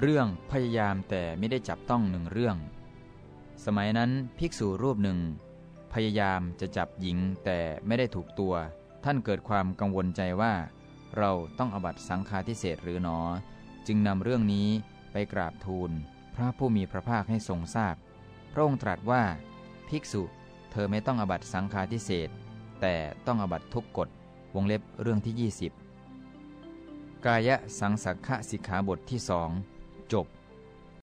เรื่องพยายามแต่ไม่ได้จับต้องหนึ่งเรื่อง สมัยนั้นภิกษุรูปหนึ่ง พยายามจะจับหญิงแต่ไม่ได้ถูกตัว ท่านเกิดความกังวลใจว่า เราต้องอบัตสังฆาทิเศษหรือหนอ จึงนำเรื่องนี้ไปกราบทูล พระผู้มีพระภาคให้ทรงทราบพพระองค์ตรัสว่า ภิกษุ เธอไม่ต้องอบัตสังฆาทิเศษแต่ต้องอบัตทุกกฎวงเล็บเรื่องที่ 20 กายะสังสักขะสิกขาบทที่สอง จบ